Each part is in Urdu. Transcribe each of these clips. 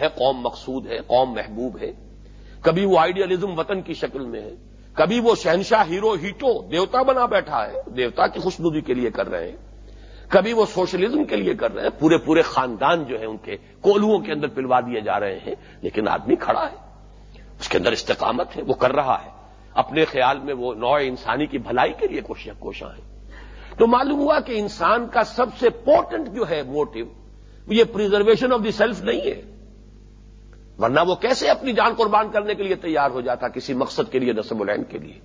ہے، قوم مقصود ہے، قوم محبوب ہے، کبھی وہ آئیڈیالزم وطن کی شکل میں ہے، کبھی وہ شہنشاہ ہیرو ہیٹو دیوتا بنا بیٹھا ہے، دیوتا کی خوشبودی کے لیے کر رہے ہیں، کبھی وہ سوشلزم کے لیے کر رہے ہیں، پورے پورے خاندان جو ہے ان کے کولوؤں کے اندر پلوا دیے جا رہے ہیں، لیکن آدمی کھڑا ہے، اس کے اندر استقامت ہے، وہ کر رہا ہے، اپنے خیال میں وہ نوع انسانی کی بھلائی کے لیے کوشش کوشاں ہے تو معلوم ہوا کہ انسان کا سب سے امپورٹنٹ جو ہے موٹو یہ پرزرویشن آف دی سیلف نہیں ہے ورنہ وہ کیسے اپنی جان قربان کرنے کے لیے تیار ہو جاتا کسی مقصد کے لیے نصب العین کے لیے؟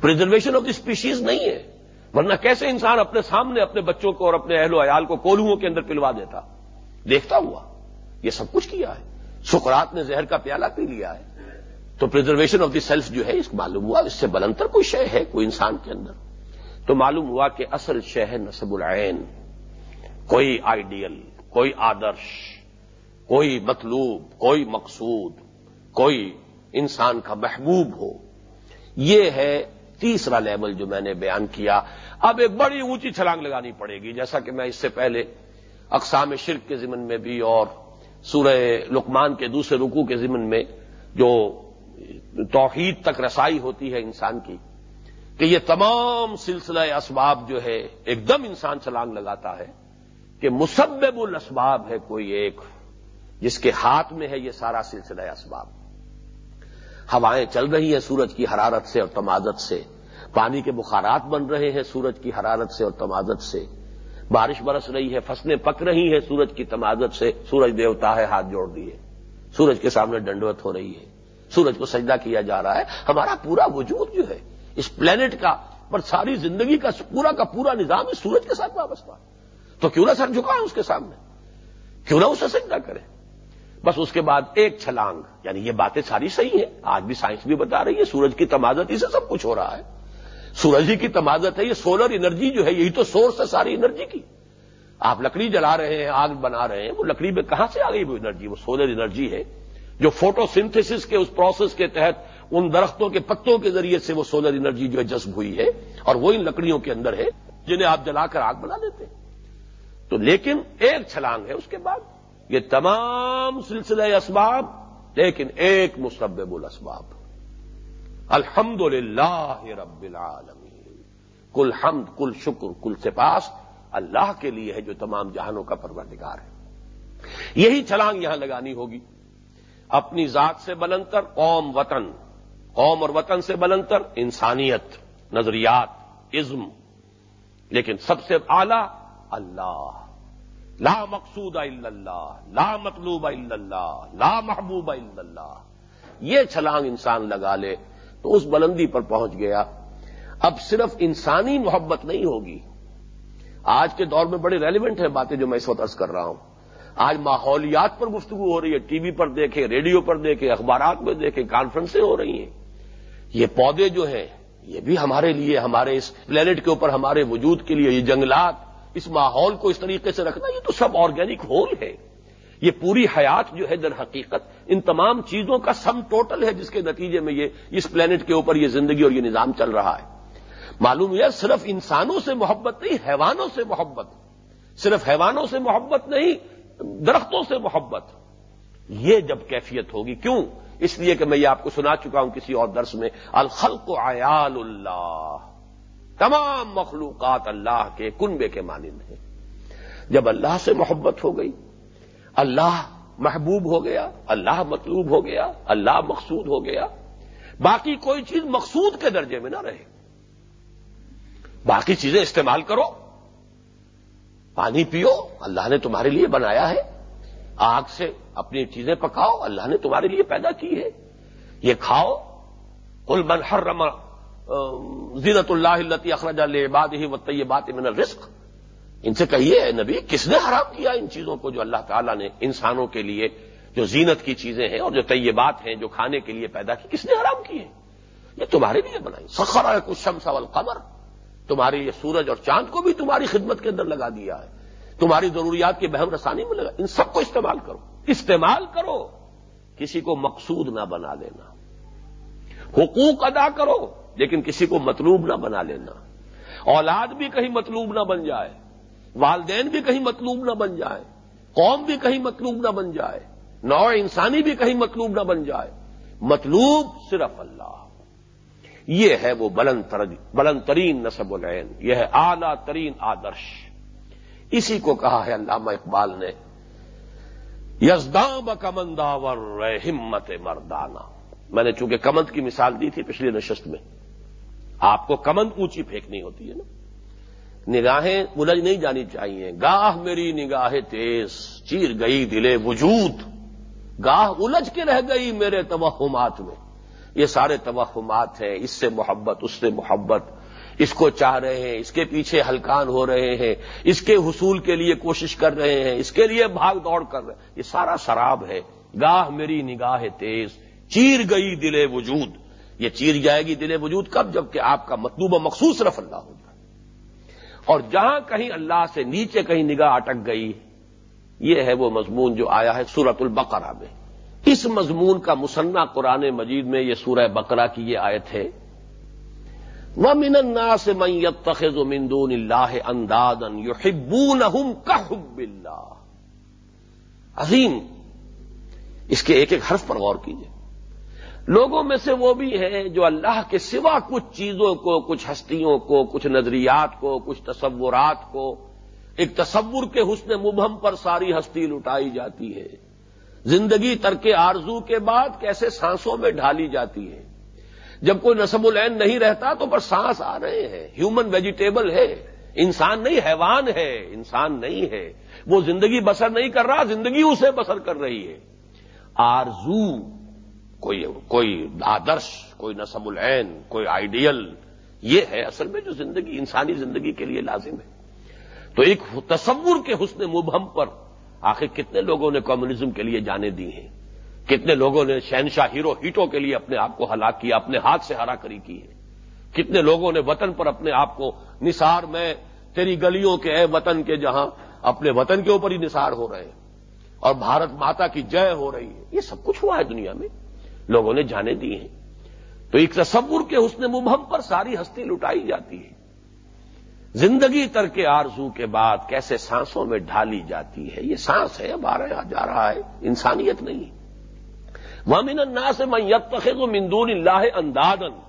پرزرویشن آف دی اسپیشیز نہیں ہے۔ ورنہ کیسے انسان اپنے سامنے اپنے بچوں کو اور اپنے اہل و عیال کو کولوؤں کے اندر پلوا دیتا؟ دیکھتا ہوا۔ یہ سب کچھ کیا ہے۔ سکرات نے زہر کا پیالہ پی لیا ہے۔ تو پرزرویشن آف دی سیلف جو ہے، اس کو معلوم ہوا، اس سے بلندر کوئی شے ہے، کوئی انسان کے اندر؟ تو معلوم ہوا کہ اصل شے ہے نصب العین۔ کوئی آئیڈیل کوئی آدرش۔ کوئی مطلوب، کوئی مقصود، کوئی انسان کا محبوب ہو۔ یہ ہے تیسرا لیول جو میں نے بیان کیا۔ اب ایک بڑی اونچی چھلانگ لگانی پڑے گی، جیسا کہ میں اس سے پہلے اقسام شرک کے ضمن میں بھی اور سورہ لقمان کے دوسرے رکوع کے ضمن میں جو توحید تک رسائی ہوتی ہے انسان کی، کہ یہ تمام سلسلہ اسباب جو ہے ایک دم انسان چھلانگ لگاتا ہے کہ مسبب الاسباب ہے کوئی ایک۔ جس کے ہاتھ میں ہے یہ سارا سلسلہ اسباب۔ ہوائیں چل رہی ہیں سورج کی حرارت سے اور تمازت سے۔ پانی کے بخارات بن رہے ہیں سورج کی حرارت سے اور تمازت سے۔ بارش برس رہی ہے، فصلیں پک رہی ہیں سورج کی تمازت سے۔ سورج دیوتا ہے، ہاتھ جوڑ دیے۔ سورج کے سامنے ڈنڈوت ہو رہی ہے۔ سورج کو سجدہ کیا جا رہا ہے۔ ہمارا پورا وجود جو ہے، اس پلانٹ کا پر ساری زندگی کا، پورا کا پورا نظام اس سورج کے ساتھ وابستہ تو کیوں نہ سر جھکا ہے اس کے سامنے؟ کیوں نہ اسے سجدہ کرے بس اس کے بعد ایک چھلانگ یعنی یہ باتیں ساری صحیح ہیں، آج بھی سائنس بھی بتا رہی ہے، سورج کی تمازت ہی سے سب کچھ ہو رہا ہے۔ سورج ہی کی تمازت ہے، یہ سولر انرجی جو ہے، یہی تو سورس ہے ساری انرجی کی۔ آپ لکڑی جلا رہے ہیں، آگ بنا رہے ہیں، وہ لکڑی میں کہاں سے آ گئی وہ انرجی وہ سولر انرجی ہے۔ جو فوٹو سنتھس کے اس پروسیس کے تحت ان درختوں کے پتوں کے ذریعے سے وہ سولر انرجی جو ہے جذب ہوئی ہے، اور وہ ان لکڑیوں کے اندر ہے جنہیں آپ جلا کر آگ بنا دیتے ہیں۔ تو لیکن ایک چھلانگ ہے، اس کے بعد یہ تمام سلسلہ اسباب، لیکن ایک مسبب الاسباب۔ الحمد للہ رب العالمین۔ کل حمد، کل شکر، کل سپاس اللہ کے لیے ہے جو تمام جہانوں کا پروردگار ہے۔ یہی چھلانگ یہاں لگانی ہوگی۔ اپنی ذات سے بلندر قوم، وطن۔ قوم اور وطن سے بلندر انسانیت، نظریات، عزم۔ لیکن سب سے اعلی اللہ۔ لا مقصود الا اللہ، لا مطلوب الا اللہ، لا محبوب الا اللہ۔ یہ چھلانگ انسان لگا لے تو اس بلندی پر پہنچ گیا۔ اب صرف انسانی محبت نہیں ہوگی۔ آج کے دور میں بڑے ریلیونٹ ہیں باتیں جو میں اس وقت عرض کر رہا ہوں۔ آج ماحولیات پر گفتگو ہو رہی ہے، ٹی وی پر دیکھیں، ریڈیو پر دیکھیں، اخبارات میں دیکھیں کانفرنسیں ہو رہی ہیں۔ یہ پودے جو ہیں، یہ بھی ہمارے لیے، ہمارے اس پلانٹ کے اوپر ہمارے وجود کے لیے، یہ جنگلات اس ماحول کو اس طریقے سے رکھنا، یہ تو سب آرگینک ہول ہے۔ یہ پوری حیات جو ہے در حقیقت، ان تمام چیزوں کا سم ٹوٹل ہے، جس کے نتیجے میں یہ اس پلانٹ کے اوپر یہ زندگی اور یہ نظام چل رہا ہے۔ معلوم یہ صرف انسانوں سے محبت نہیں، حیوانوں سے محبت۔ صرف حیوانوں سے محبت نہیں، درختوں سے محبت۔ یہ جب کیفیت ہوگی، کیوں؟ اس لیے کہ میں یہ آپ کو سنا چکا ہوں کسی اور درس میں، الخلق عیال اللہ۔ تمام مخلوقات اللہ کے کنبے کے مانند ہیں۔ جب اللہ سے محبت ہو گئی، اللہ محبوب ہو گیا، اللہ مطلوب ہو گیا، اللہ مقصود ہو گیا، باقی کوئی چیز مقصود کے درجے میں نہ رہے۔ باقی چیزیں استعمال کرو، پانی پیو، اللہ نے تمہارے لیے بنایا ہے۔ آگ سے اپنی چیزیں پکاؤ، اللہ نے تمہارے لیے پیدا کی ہے۔ یہ کھاؤ کل من حرم زینت اللہ التی اخرج العباد ہی و طیبات من الرزق. ان سے کہیے نبی، کس نے حرام کیا ان چیزوں کو جو اللہ تعالیٰ نے انسانوں کے لیے جو زینت کی چیزیں ہیں اور جو طیبات ہیں جو کھانے کے لیے پیدا کی، کس نے حرام کی ہیں؟ یہ تمہارے لیے بنائی۔ سخر ہے کچھ شمس قمر تمہارے یہ سورج اور چاند کو بھی تمہاری خدمت کے اندر لگا دیا ہے۔ تمہاری ضروریات کی بہم رسانی میں لگا۔ ان سب کو استعمال کرو۔ استعمال کرو۔ کسی کو مقصود نہ بنا لینا حقوق ادا کرو۔ لیکن کسی کو مطلوب نہ بنا لینا۔ اولاد بھی کہیں مطلوب نہ بن جائے۔ والدین بھی کہیں مطلوب نہ بن جائے۔ قوم بھی کہیں مطلوب نہ بن جائے۔ نو انسانی بھی کہیں مطلوب نہ بن جائے۔ مطلوب صرف اللہ۔ یہ ہے وہ بلند بلند ترین نصب العین۔ یہ ہے اعلی ترین آدرش۔ اسی کو کہا ہے علامہ اقبال نے یزدام کمنداور ہمت مردانہ۔ میں نے چونکہ کمند کی مثال دی تھی پچھلی نشست میں۔ آپ کو کمند اونچی پھینکنی ہوتی ہے نا۔ نگاہیں الجھ نہیں جانی چاہیے۔ گاہ میری نگاہ تیز، چیر گئی دلے وجود۔ گاہ الجھ کے رہ گئی میرے توہمات میں۔ یہ سارے توہمات ہیں۔ اس سے محبت، اس سے محبت۔ اس کو چاہ رہے ہیں، اس کے پیچھے ہلکان ہو رہے ہیں۔ اس کے حصول کے لیے کوشش کر رہے ہیں۔ اس کے لیے بھاگ دوڑ کر رہے ہیں۔ یہ سارا شراب ہے۔ گاہ میری نگاہ تیز، چیر گئی دل وجود۔ یہ چیر جائے گی دل وجود کب جبکہ آپ کا مطلوبہ مخصوص رف اللہ ہو جائے۔ اور جہاں کہیں اللہ سے نیچے کہیں نگاہ اٹک گئی، یہ ہے وہ مضمون جو آیا ہے سورت البقرہ میں۔ اس مضمون کا مسنہ قرآن مجید میں یہ سورہ بقرہ کی یہ آیت ہے۔ وہ من اللہ سے میت تخذ و مندون اللہ اندازن یو ہبون اللہ عظیم۔ اس کے ایک ایک حرف پر غور کیجیے لوگوں میں سے وہ بھی ہیں جو اللہ کے سوا کچھ چیزوں کو، کچھ ہستیوں کو، کچھ نظریات کو، کچھ تصورات کو، ایک تصور کے حسن مبہم پر ساری ہستی لٹائی جاتی ہے۔ زندگی ترک آرزو کے بعد کیسے سانسوں میں ڈھالی جاتی ہے۔ جب کوئی نصب العین نہیں رہتا تو پر سانس آ رہے ہیں۔ ہیومن ویجیٹیبل ہے۔ انسان نہیں، حیوان ہے۔ انسان نہیں ہے۔ وہ زندگی بسر نہیں کر رہا، زندگی اسے بسر کر رہی ہے۔ آرزو کوئی کوئی آدرش، کوئی نصب العین، کوئی آئیڈیل، یہ ہے اصل میں جو زندگی، انسانی زندگی کے لیے لازم ہے۔ تو ایک تصور کے حسن مبہم پر آخر کتنے لوگوں نے کمیونزم کے لیے جانے دی ہیں؟ کتنے لوگوں نے شہنشاہ ہیرو ہیٹوں کے لیے اپنے آپ کو ہلاک کیا، اپنے ہاتھ سے ہرا کری کی ہے کتنے لوگوں نے وطن پر اپنے آپ کو نثار میں تیری گلیوں کے اے وطن کے جہاں اپنے وطن کے اوپر ہی نثار ہو رہے ہیں اور بھارت ماتا کی جے ہو رہی ہے۔ یہ سب کچھ ہوا ہے دنیا میں۔ لوگوں نے جانے دی ہیں۔ تو ایک تصور کے حسن مبہم پر ساری ہستی لٹائی جاتی ہے۔ زندگی تر کے آرزو کے بعد کیسے سانسوں میں ڈھالی جاتی ہے، یہ سانس ہے، اب آ رہا جا رہا ہے۔ انسانیت نہیں۔ وامن النا سے میں یب مندون اللہ اندادن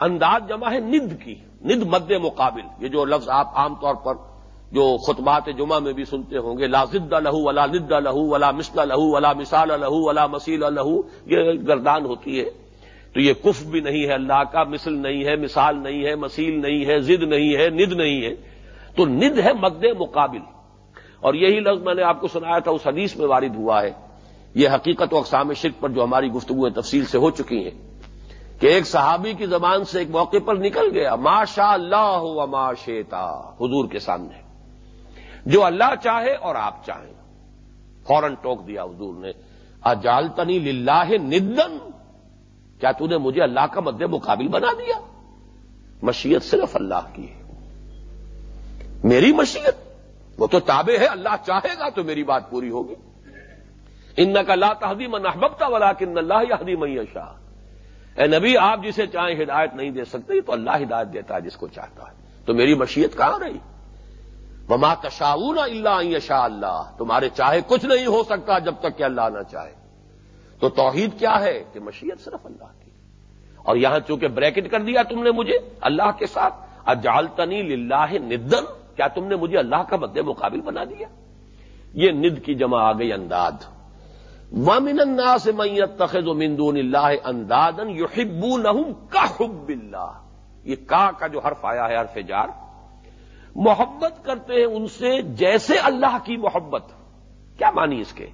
انداز جمع ہے ند کی، ند مد مقابل۔ یہ جو لفظ آپ عام طور پر جو خطبات جمعہ میں بھی سنتے ہوں گے، لا زد لہو ولا ند لہو ولا مسل لہو ولا مثال لہو ولا مسیل لہو، یہ گردان ہوتی ہے۔ تو یہ کف بھی نہیں ہے اللہ کا، مثل نہیں ہے، مثال نہیں ہے مسیل نہیں ہے، زد نہیں ہے، ند نہیں ہے۔ تو ند ہے مد مقابل۔ اور یہی لفظ میں نے آپ کو سنایا تھا، اس حدیث میں وارد ہوا ہے۔ یہ حقیقت و اقسام شرک پر جو ہماری گفتگو تفصیل سے ہو چکی ہیں کہ ایک صحابی کی زبان سے ایک موقع پر نکل گیا ما شاء اللہ و ما شیتا حضور کے سامنے۔ جو اللہ چاہے اور آپ چاہیں۔ فوراً ٹوک دیا حضور نے اجالتنی للہ ندن کیا تو نے مجھے اللہ کا مد مقابل بنا دیا؟ مشیت صرف اللہ کی ہے۔ میری مشیت؟ وہ تو تابع ہے، اللہ چاہے گا تو میری بات پوری ہوگی۔ ان کا لا تحدیم احبتا ولا کن اللہ حدیم شاہ اے نبی، آپ جسے چاہیں ہدایت نہیں دے سکتے تو اللہ ہدایت دیتا ہے جس کو چاہتا ہے۔ تو میری مشیت کہاں رہی؟ وما تشاؤن اللہ شاہ اللہ۔ تمہارے چاہے کچھ نہیں ہو سکتا جب تک کہ اللہ نہ چاہے۔ تو توحید کیا ہے کہ مشیت صرف اللہ کی۔ اور یہاں چونکہ بریکٹ کر دیا تم نے مجھے اللہ کے ساتھ اجالتنی للہ ندن کیا تم نے مجھے اللہ کا مد مقابل بنا دیا؟ یہ ند کی جمع آ گئی انداز وامن اللہ سے میت تخذ و مندون اللہ اندازن یو کا حب اللہ یہ کا کا جو حرف آیا ہے، حرف جار۔ محبت کرتے ہیں ان سے جیسے اللہ کی محبت۔ کیا مانی اس کے؟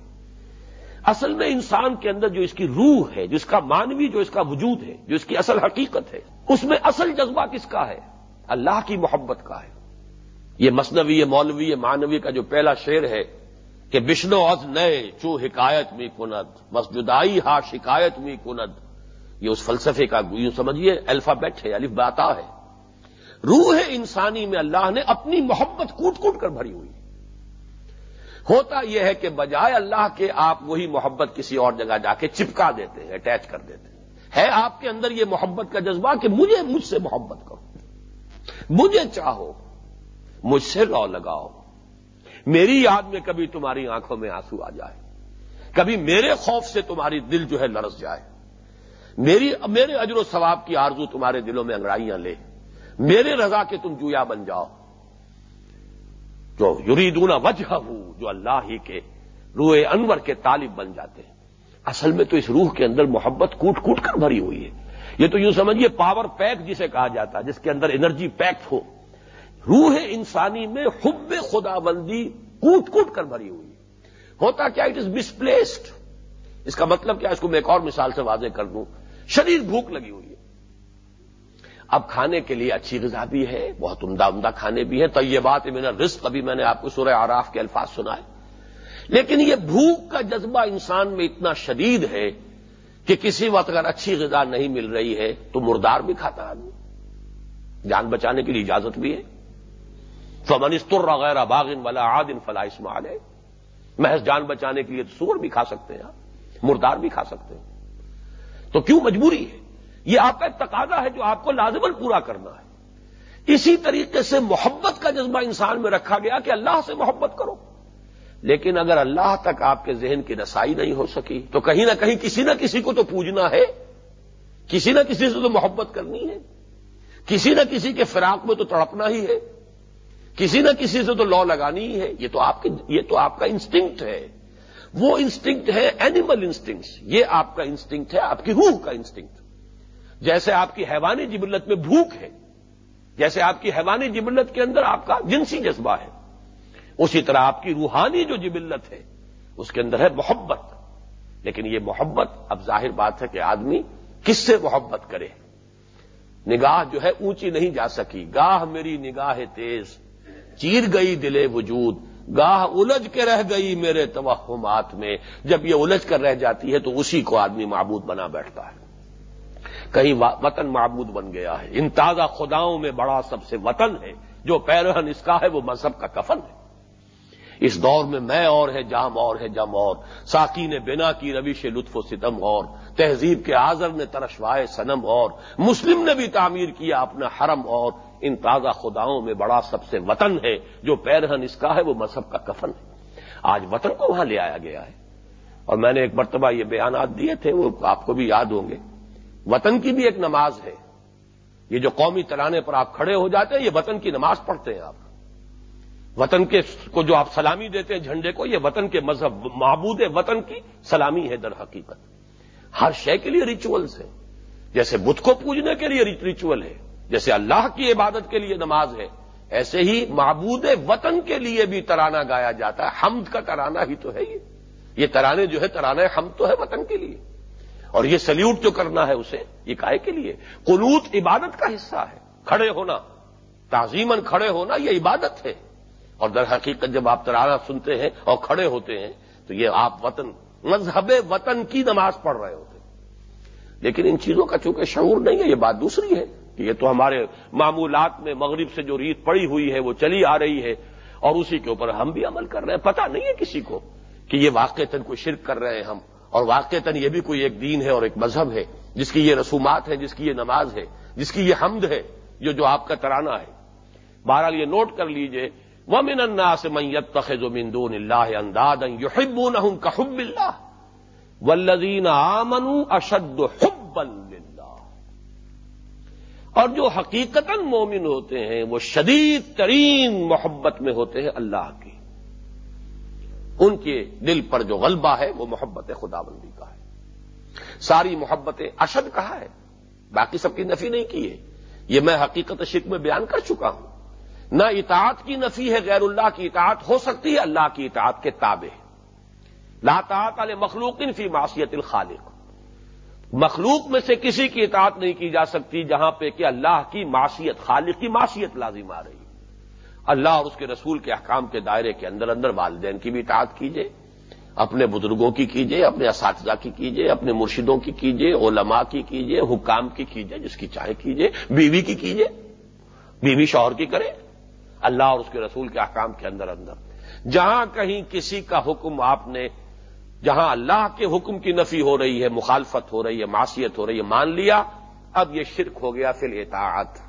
اصل میں انسان کے اندر جو اس کی روح ہے جس کا مانوی جو اس کا وجود ہے، جو اس کی اصل حقیقت ہے، اس میں اصل جذبہ کس کا ہے؟ اللہ کی محبت کا ہے۔ یہ مصنوی مولوی مانوی کا جو پہلا شعر ہے کہ بشنو از نئے، چو حکایت میں کند، مسجدائی ہا شکایت میں کند۔ یہ اس فلسفے کا، یوں سمجھیے، الفابیٹ ہے، الف باتا ہے۔ روح انسانی میں اللہ نے اپنی محبت کوٹ کوٹ کر بھری ہوئی ہوتا یہ ہے کہ بجائے اللہ کے آپ وہی محبت کسی اور جگہ جا کے چپکا دیتے ہیں، اٹیچ کر دیتے ہیں۔ ہے آپ کے اندر یہ محبت کا جذبہ کہ مجھے مجھ سے محبت کرو۔ مجھے چاہو، مجھ سے رو لگاؤ۔ میری یاد میں کبھی تمہاری آنکھوں میں آنسو آ جائے۔ کبھی میرے خوف سے تمہاری دل جو ہے لرس جائے۔ میری، میرے اجر و ثواب کی آرزو تمہارے دلوں میں انگڑائیاں لے۔ میرے رضا کے تم جویا بن جاؤ۔ جو یریدون وجہ ہوں جو اللہ ہی کے روح انور کے طالب بن جاتے ہیں۔ اصل میں تو اس روح کے اندر محبت کوٹ کوٹ کر بھری ہوئی ہے۔ یہ تو یوں سمجھیے پاور پیک جسے کہا جاتا ہے، جس کے اندر انرجی پیکڈ ہو۔ روح انسانی میں حب خدا بندی کوٹ کوٹ کر بھری ہوئی ہے۔ ہوتا کیا اٹ از مسپلیسڈ اس کا مطلب کیا اس کو میں ایک اور مثال سے واضح کر دوں۔ شریر بھوک لگی ہوئی ہے۔ اب کھانے کے لیے اچھی غذا بھی ہے، بہت عمدہ عمدہ کھانے بھی ہیں تو یہ بات میرا رزق ابھی میں نے آپ کو سورہ آراف کے الفاظ سنا ہے۔ لیکن یہ بھوک کا جذبہ انسان میں اتنا شدید ہے کہ کسی وقت اگر اچھی غذا نہیں مل رہی ہے تو مردار بھی کھاتا آدمی جان بچانے کے لیے اجازت بھی ہے۔ فمنستر وغیرہ باغن والا عادن فلا اسمال ہے محض جان بچانے کے لیے تو سور بھی کھا سکتے ہیں۔ آپ مردار بھی کھا سکتے ہیں۔ تو کیوں مجبوری ہے؟ یہ آپ کا ایک تقاضا ہے جو آپ کو لازمن پورا کرنا ہے۔ اسی طریقے سے محبت کا جذبہ انسان میں رکھا گیا کہ اللہ سے محبت کرو۔ لیکن اگر اللہ تک آپ کے ذہن کی رسائی نہیں ہو سکی، تو کہیں نہ کہیں کسی نہ کسی کو تو پوجنا ہے۔ کسی نہ کسی سے تو محبت کرنی ہے۔ کسی نہ کسی کے فراق میں تو تڑپنا ہی ہے۔ کسی نہ کسی سے تو لو لگانی ہی ہے۔ یہ تو آپ کی، یہ تو آپ کا انسٹنکٹ ہے۔ وہ انسٹنکٹ ہے اینیمل انسٹنکٹ یہ آپ کا انسٹنکٹ ہے، آپ کی روح کا انسٹنکٹ جیسے آپ کی حیوانی جبلت میں بھوک ہے، جیسے آپ کی حیوانی جبلت کے اندر آپ کا جنسی جذبہ ہے۔ اسی طرح آپ کی روحانی جو جبلت ہے، اس کے اندر ہے محبت۔ لیکن یہ محبت، اب ظاہر بات ہے کہ آدمی کس سے محبت کرے؟ نگاہ جو ہے اونچی نہیں جا سکی۔ گاہ میری نگاہ تیز، چیر گئی دلے وجود۔ گاہ الجھ کے رہ گئی میرے توہمات میں۔ جب یہ الجھ کر رہ جاتی ہے تو اسی کو آدمی معبود بنا بیٹھتا ہے۔ کہیں وطن معبود بن گیا ہے۔ ان تازہ خداؤں میں بڑا سب سے وطن ہے۔ جو پیرہن اس کا ہے، وہ مذہب کا کفن ہے۔ اس دور میں میں اور ہے جام اور ہے، جم اور۔ ساکی نے بنا کی روش لطف و ستم اور۔ تہذیب کے آزر نے ترشوائے سنم اور۔ مسلم نے بھی تعمیر کیا اپنا حرم اور۔ ان تازہ خداؤں میں بڑا سب سے وطن ہے۔ جو پیرہن اس کا ہے، وہ مذہب کا کفن ہے۔ آج وطن کو وہاں لے آیا گیا ہے۔ اور میں نے ایک مرتبہ یہ بیانات دیے تھے، وہ آپ کو بھی یاد ہوں گے۔ وطن کی بھی ایک نماز ہے۔ یہ جو قومی ترانے پر آپ کھڑے ہو جاتے ہیں، یہ وطن کی نماز پڑھتے ہیں آپ۔ وطن کے کو جو آپ سلامی دیتے ہیں جھنڈے کو، یہ وطن کے مذہب معبود وطن کی سلامی ہے در حقیقت۔ ہر شے کے لیے ریچولس ہیں۔ جیسے بدھ کو پوجنے کے لیے ریچول ہے۔ جیسے اللہ کی عبادت کے لیے نماز ہے۔ ایسے ہی معبود وطن کے لیے بھی ترانہ گایا جاتا ہے۔ حمد کا ترانہ ہی تو ہے یہ۔ یہ ترانے جو ہے ترانہ حمد تو ہے وطن کے لیے۔ اور یہ سلیوٹ جو کرنا ہے اسے، یہ کائے کے لیے؟ قلوت عبادت کا حصہ ہے، کھڑے ہونا۔ تعظیمن کھڑے ہونا یہ عبادت ہے۔ اور در حقیقت جب آپ ترانہ سنتے ہیں اور کھڑے ہوتے ہیں، تو یہ آپ وطن، مذہب وطن کی نماز پڑھ رہے ہوتے ہیں۔ لیکن ان چیزوں کا چونکہ شعور نہیں ہے، یہ بات دوسری ہے کہ یہ تو ہمارے معمولات میں مغرب سے جو ریت پڑی ہوئی ہے، وہ چلی آ رہی ہے اور اسی کے اوپر ہم بھی عمل کر رہے ہیں۔ پتہ نہیں ہے کسی کو کہ یہ واقع تن کوئی شرک کر رہے ہیں ہم۔ اور واقع تن یہ بھی کوئی ایک دین ہے اور ایک مذہب ہے، جس کی یہ رسومات ہے جس کی یہ نماز ہے، جس کی یہ حمد ہے جو جو آپ کا ترانہ ہے۔ بہرحال یہ نوٹ کر لیجیے، ومن الناس من يتخذ من دون الله اندادا يحبونهم كحب الله والذين آمنوا اشد حبا لله۔ اور جو حقیقتا مومن ہوتے ہیں، وہ شدید ترین محبت میں ہوتے ہیں اللہ کی۔ ان کے دل پر جو غلبہ ہے وہ محبت خدا بندی کا ہے۔ ساری محبتیں اشد کہا ہے۔ باقی سب کی نفی نہیں کی ہے۔ یہ میں حقیقت شرک میں بیان کر چکا ہوں۔ نہ اطاعت کی نفی ہے، غیر اللہ کی اطاعت ہو سکتی ہے۔ اللہ کی اطاعت کے تابع لاطاط علیہ مخلوق فی معاشیت الخالق۔ مخلوق میں سے کسی کی اطاعت نہیں کی جا سکتی جہاں پہ کہ اللہ کی معاشیت خالق کی معاشیت لازم آ رہی اللہ اور اس کے رسول کے احکام کے دائرے کے اندر اندر والدین کی بھی اطاعت کیجیے اپنے بزرگوں کی کیجیے اپنے اساتذہ کی کیجیے اپنے مرشدوں کی کیجیے علماء کی کیجیے حکام کی کیجیے جس کی چاہے کیجیے بیوی کی کیجیے بیوی شوہر کی کرے، اللہ اور اس کے رسول کے احکام کے اندر اندر۔ جہاں کہیں کسی کا حکم آپ نے، جہاں اللہ کے حکم کی نفی ہو رہی ہے، مخالفت ہو رہی ہے معاشیت ہو رہی ہے، مان لیا، اب یہ شرک ہو گیا، فی اطاعت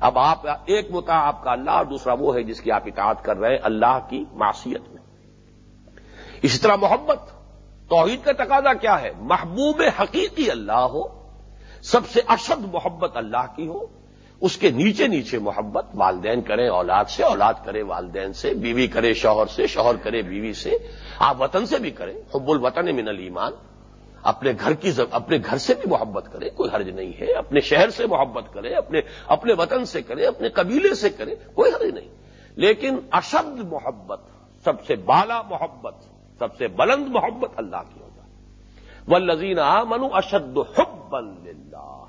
اب آپ ایک متا آپ کا اللہ اور دوسرا وہ ہے جس کی آپ اطاعت کر رہے ہیں اللہ کی معاشیت میں۔ اسی طرح محبت، توحید کا تقاضا کیا ہے؟ محبوب حقیقی اللہ ہو، سب سے اشد محبت اللہ کی ہو، اس کے نیچے نیچے محبت والدین کریں، اولاد سے اولاد کرے والدین سے، بیوی کرے شوہر سے، شوہر کرے بیوی سے، آپ وطن سے بھی کریں، حب الوطن من الایمان۔ اپنے گھر کی اپنے گھر سے بھی محبت کرے کوئی حرج نہیں ہے۔ اپنے شہر سے محبت کرے اپنے اپنے وطن سے کرے اپنے قبیلے سے کرے کوئی حرج نہیں۔ لیکن اشد محبت، سب سے بالا محبت، سب سے بلند محبت اللہ کی ہوگا۔ وہ لذین منو اشد حب اللہ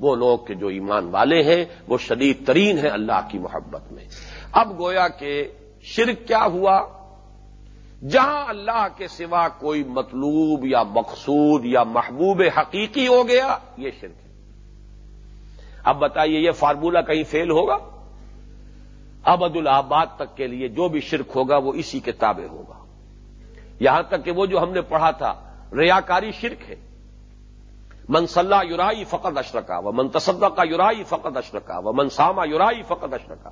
وہ لوگ کے جو ایمان والے ہیں، وہ شدید ترین ہیں اللہ کی محبت میں۔ اب گویا کہ شرک کیا ہوا؟ جہاں اللہ کے سوا کوئی مطلوب یا مقصود یا محبوب حقیقی ہو گیا، یہ شرک ہے۔ اب بتائیے، یہ فارمولہ کہیں فیل ہوگا؟ ابد الآباد تک کے لیے جو بھی شرک ہوگا، وہ اسی کے تابع ہوگا۔ یہاں تک کہ وہ جو ہم نے پڑھا تھا، ریاکاری شرک ہے۔ منصلہ یورائی فقط اشرکا و منتصدہ کا یورائی فقط اشرکا و منسامہ یورائی فقط اشرکا۔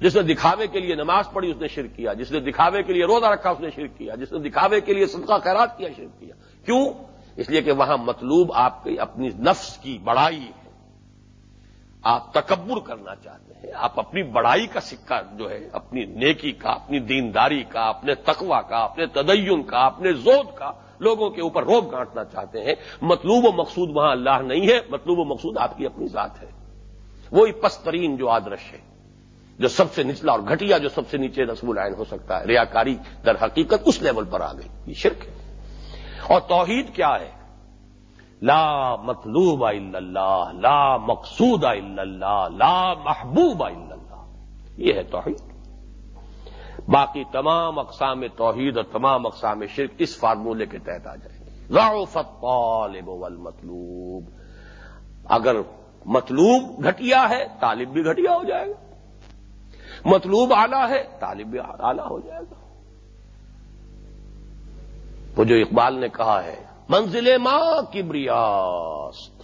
جس نے دکھاوے کے لیے نماز پڑھی، اس نے شرک کیا۔ جس نے دکھاوے کے لیے روزہ رکھا، اس نے شرک کیا۔ جس نے دکھاوے کے لیے صدقہ، خیرات کیا، شرک کیا۔ کیوں؟ اس لیے کہ وہاں مطلوب آپ کی اپنی نفس کی بڑائی ہے۔ آپ تکبر کرنا چاہتے ہیں۔ آپ اپنی بڑائی کا سکہ جو ہے، اپنی نیکی کا، اپنی دینداری کا، اپنے تقوا کا، اپنے تدین کا، اپنے زود کا لوگوں کے اوپر روب گانٹنا چاہتے ہیں۔ مطلوب و مقصود وہاں اللہ نہیں ہے، مطلوب و مقصود آپ کی اپنی ذات ہے۔ وہی پسترین جو آدرش ہے۔ جو سب سے نچلا اور گھٹیا جو سب سے نیچے رسم العین ہو سکتا ہے، ریاکاری در حقیقت اس لیول پر آ گئی۔ یہ شرک ہے۔ اور توحید کیا ہے؟ لا مطلوب اللہ، لا مقصود اللہ، لا محبوب اللہ۔ یہ ہے توحید۔ باقی تمام اقسام توحید اور تمام اقسام شرک اس فارمولے کے تحت آ جائیں گے۔ ضعفت طالب والمطلوب۔ اگر مطلوب گھٹیا ہے، طالب بھی گھٹیا ہو جائے گا۔ مطلوب آلہ ہے، طالب بھی ہو جائے گا۔ وہ جو اقبال نے کہا ہے، منزل ماں کبریاست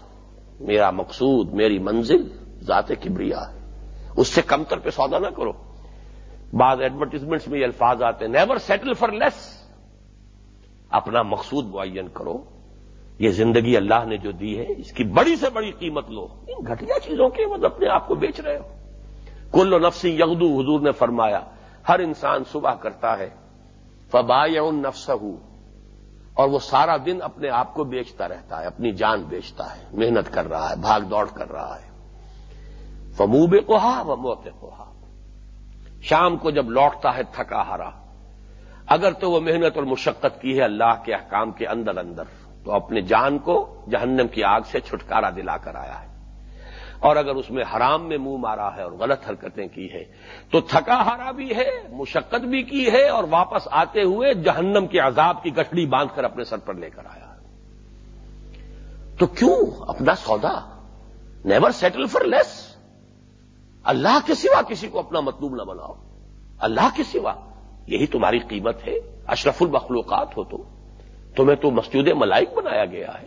میرا مقصود، میری منزل ذات کبریا ہے۔ اس سے کمتر پہ سودا نہ کرو۔ بعض ایڈورٹیزمنٹس میں یہ الفاظ آتے ہیں نیور سیٹل فار لیس اپنا مقصود معین کرو۔ یہ زندگی اللہ نے جو دی ہے، اس کی بڑی سے بڑی قیمت لو۔ ان گھٹیا چیزوں کے مطلب اپنے آپ کو بیچ رہے ہو۔ کل نفسی یغدو، حضور نے فرمایا، ہر انسان صبح کرتا ہے فبا ان نفس اور وہ سارا دن اپنے آپ کو بیچتا رہتا ہے، اپنی جان بیچتا ہے، محنت کر رہا ہے، بھاگ دوڑ کر رہا ہے۔ فموب کوہا و موت کوہا شام کو جب لوٹتا ہے تھکا ہرا اگر تو وہ محنت اور مشقت کی ہے اللہ کے احکام کے اندر اندر، تو اپنے جان کو جہنم کی آگ سے چھٹکارا دلا کر آیا ہے۔ اور اگر اس میں حرام میں منہ مارا ہے اور غلط حرکتیں کی ہیں، تو تھکا ہارا بھی ہے، مشقت بھی کی ہے اور واپس آتے ہوئے جہنم کے عذاب کی گٹڑی باندھ کر اپنے سر پر لے کر آیا۔ تو کیوں اپنا سودا؟ نیور سیٹل فار لیس اللہ کے سوا کسی کو اپنا مطلوب نہ بناؤ۔ اللہ کے سوا۔ یہی تمہاری قیمت ہے۔ اشرف المخلوقات ہو تو تمہیں تو مسجد ملائک بنایا گیا ہے۔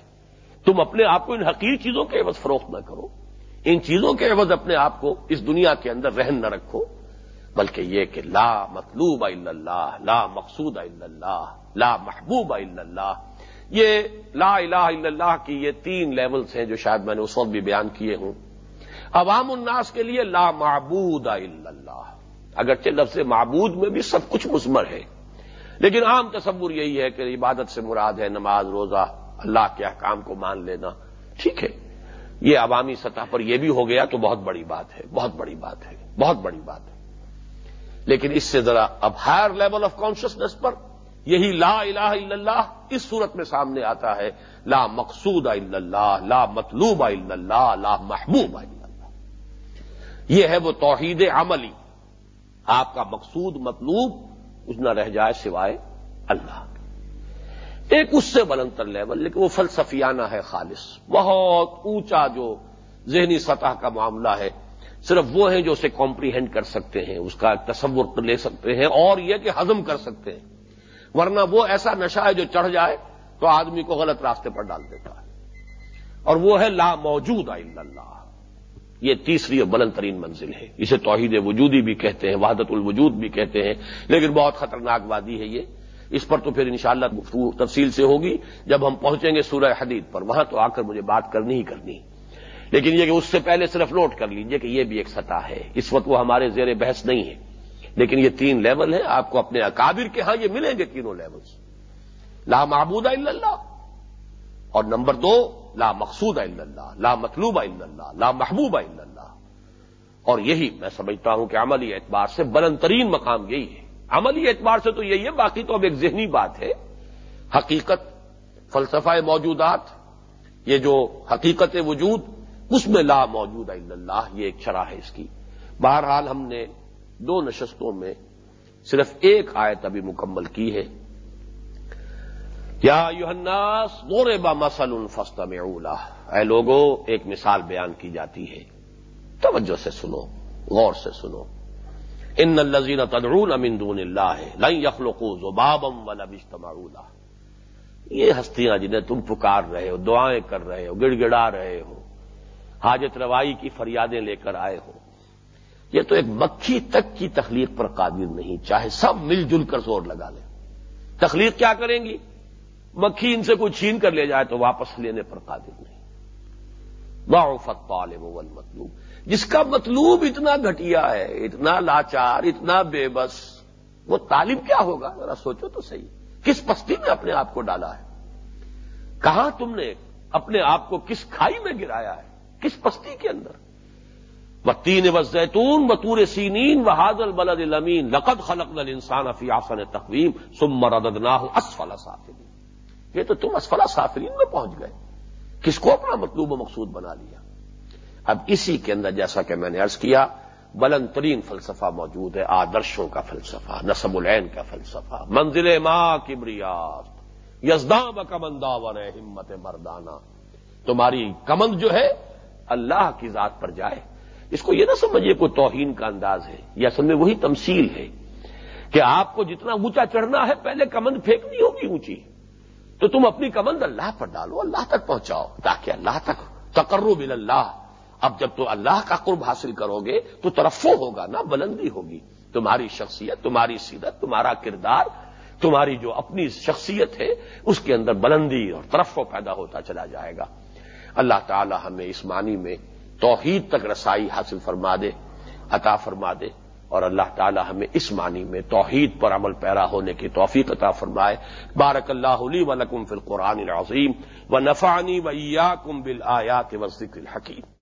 تم اپنے آپ کو ان حقیر چیزوں کے عوض فروخت نہ کرو۔ ان چیزوں کے عوض اپنے آپ کو اس دنیا کے اندر رہن نہ رکھو، بلکہ یہ کہ لا مطلوب اللہ، لا مقصود اللہ، لا محبوب اللہ۔ یہ لا الہ الا اللہ کی یہ تین لیولز ہیں جو شاید میں نے اس وقت بھی بیان کیے ہوں۔ عوام الناس کے لیے لا معبود اللہ۔ اگرچہ لفظ معبود میں بھی سب کچھ مزمر ہے، لیکن عام تصور یہی ہے کہ عبادت سے مراد ہے نماز، روزہ، اللہ کے احکام کو مان لینا۔ ٹھیک ہے۔ یہ عوامی سطح پر یہ بھی ہو گیا تو بہت بڑی بات ہے، بہت بڑی بات ہے، بہت بڑی بات ہے۔ لیکن اس سے ذرا اب ہائر لیول آف کانشیسنیس پر یہی لا الہ الا اللہ اس صورت میں سامنے آتا ہے۔ لا مقصود اللہ، لا مطلوب اللہ، لا محبوب اللہ۔ یہ ہے وہ توحید عملی۔ آپ کا مقصود مطلوب اس نہ رہ جائے سوائے اللہ۔ ایک اس سے بلندر لیول، لیکن وہ فلسفیانہ ہے خالص۔ بہت اونچا جو ذہنی سطح کا معاملہ ہے، صرف وہ ہیں جو اسے کمپریہینڈ کر سکتے ہیں، اس کا تصور لے سکتے ہیں اور یہ کہ ہضم کر سکتے ہیں۔ ورنہ وہ ایسا نشہ ہے جو چڑھ جائے تو آدمی کو غلط راستے پر ڈال دیتا ہے۔ اور وہ ہے لا موجود اللہ۔ یہ تیسری اور بلند ترین منزل ہے۔ اسے توحید وجودی بھی کہتے ہیں، وحدت الوجود بھی کہتے ہیں، لیکن بہت خطرناک وادی ہے یہ۔ اس پر تو پھر انشاءاللہ گفتگو تفصیل سے ہوگی جب ہم پہنچیں گے سورہ حدید پر۔ وہاں تو آ کر مجھے بات کرنی ہی کرنی۔ لیکن یہ کہ اس سے پہلے صرف نوٹ کر لیجیے کہ یہ بھی ایک سطح ہے۔ اس وقت وہ ہمارے زیر بحث نہیں ہے۔ لیکن یہ تین لیول ہیں۔ آپ کو اپنے اکابر کے ہاں یہ ملیں گے تینوں لیولز۔ لا معبود الا اللہ۔ اور نمبر دو، لا مقصود الا اللہ، لا مطلوب الا اللہ، لا محبوب الا اللہ۔ اور یہی میں سمجھتا ہوں کہ عملی اعتبار سے بلند ترین مقام یہی ہے۔ عملی اعتبار سے تو یہی ہے، باقی تو اب ایک ذہنی بات ہے۔ حقیقت، فلسفہ موجودات، یہ جو حقیقت وجود، اس میں لا موجود الا اللہ، یہ ایک شرح ہے اس کی۔ بہرحال ہم نے دو نشستوں میں صرف ایک آیت ابھی مکمل کی ہے۔ یا یوحناس غور با مسل فست میں اے لوگوں ایک مثال بیان کی جاتی ہے۔ توجہ سے سنو، غور سے سنو۔ ان الزین تدرون امن دون اللہ لن یخلقو زبابم و لبجتماؤلہ یہ ہستیاں جنہیں تم پکار رہے ہو، دعائیں کر رہے ہو گڑ گڑا رہے ہو، حاجت روائی کی فریادیں لے کر آئے ہو، یہ تو ایک مکھی تک کی تخلیق پر قادر نہیں، چاہے سب مل جل کر زور لگا لیں۔ تخلیق کیا کریں گی؟ مکھی ان سے کوئی چھین کر لے جائے تو واپس لینے پر قادر نہیں۔ معفت طالب مطلوب جس کا مطلوب اتنا گھٹیا ہے، اتنا لاچار، اتنا بے بس، وہ طالب کیا ہوگا؟ ذرا سوچو تو صحیح۔ کس پستی میں اپنے آپ کو ڈالا ہے؟ کہاں تم نے اپنے آپ کو کس کھائی میں گرایا ہے؟ کس پستی کے اندر؟ تین و زیتون بطور سینین و حاضل بلد المین لقد خلق نل انسان افی آسن تقویم سم مرد نہ سافرین یہ تو تم اسفلا سافرین میں پہنچ گئے۔ کس کو اپنا مطلوب و مقصود بنا لیا؟ اب اسی کے اندر جیسا کہ میں نے ارض کیا، بلند ترین فلسفہ موجود ہے، آدرشوں کا فلسفہ نصب العین کا فلسفہ، منزل ماں کبریات یزداں بکمندا ون ہمت مردانہ۔ تمہاری کمند جو ہے، اللہ کی ذات پر جائے۔ اس کو یہ نہ سمجھیے کوئی توہین کا انداز ہے یا اصل میں وہی تمثیل ہے کہ آپ کو جتنا اونچا چڑھنا ہے، پہلے کمند پھینکنی ہوگی اونچی۔ تو تم اپنی کمند اللہ پر ڈالو، اللہ تک پہنچاؤ، تاکہ اللہ تک تقرب اللہ اب جب تو اللہ کا قرب حاصل کرو گے تو ترفو ہوگا نا، بلندی ہوگی۔ تمہاری شخصیت، تمہاری سیرت، تمہارا کردار، تمہاری جو اپنی شخصیت ہے، اس کے اندر بلندی اور ترفو پیدا ہوتا چلا جائے گا۔ اللہ تعالی ہمیں اس معنی میں توحید تک رسائی حاصل فرما دے، عطا فرما دے، اور اللہ تعالی ہمیں اس معنی میں توحید پر عمل پیرا ہونے کی توفیق عطا فرمائے۔ بارک اللہ علی و لکم فی القرآن العظیم و نفانی و کم بل آیات و ذکر الحکیم۔